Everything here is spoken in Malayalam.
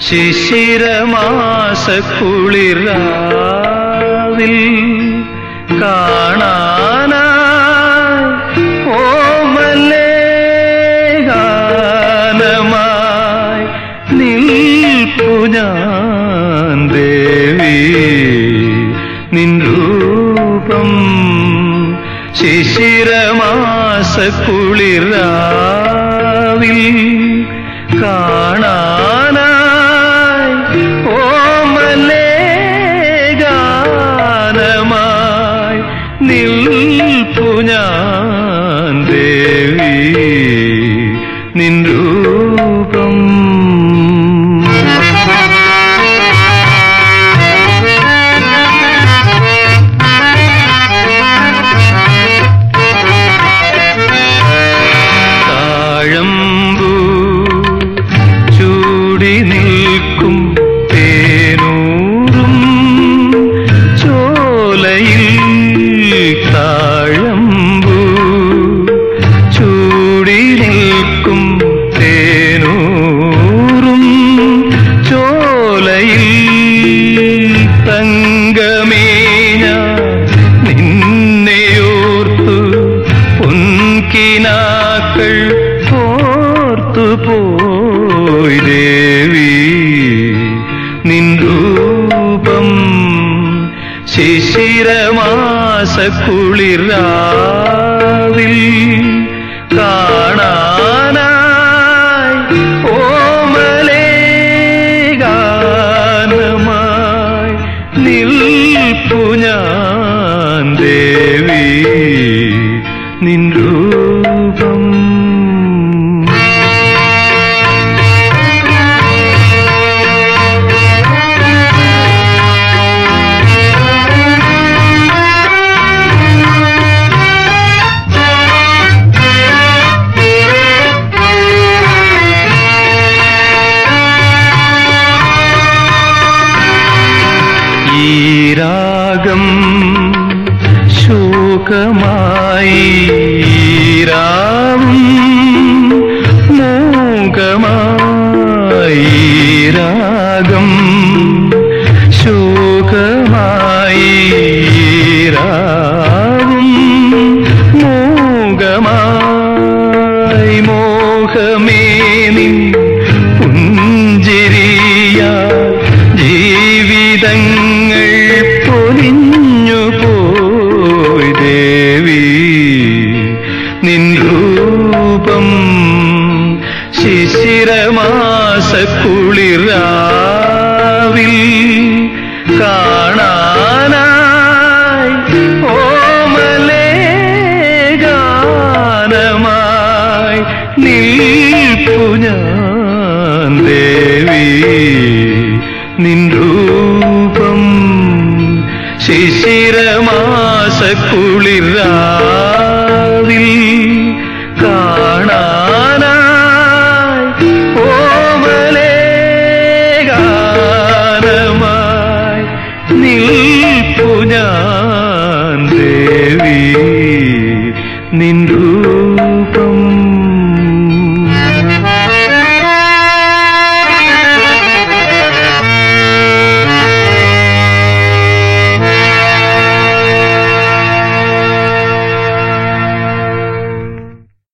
ശിശിരമാസ കുളിരാവിൽ കാണാന ഓമലേ ഗാനമായി നിൽപ്പു ഞാൻ ദേവി. നിൻ രൂപം ശിശിരമാസ കുളിരാവിൽ നിൻ രൂപം താഴമ്പൂ ചൂടി പൊൻകിനാക്കൾ ഓർത്തു പോയി ദേവി നിൻ രൂപം ശിശിരമാസ കുളിരാവിൽ കാണാനായി ഓമലേ ഗാനമായി നിൽപ്പു ഞാൻ. രാഗം ശോകമായി രാവും മൂകമായി രാഗം ശോകമായി രാവും മൂകമായി മോഹമേ നിൻ പുഞ്ചിരിയാ പൊലിഞ്ഞു പോയി ദേവി നിൻ രൂപം ശിശിരമാസ കുളിരാവിൽ കാണാനായി ഓമലേ ഗാനമായി നിൽപ്പു ഞാൻ ദേവി നിൻ ശിശിരമാസ കുളിരാവിൽ കാണാനായി ഓമലേ ഗാനമായി നിൽപ്പു ഞാൻ ദേവി നിൻ രൂപം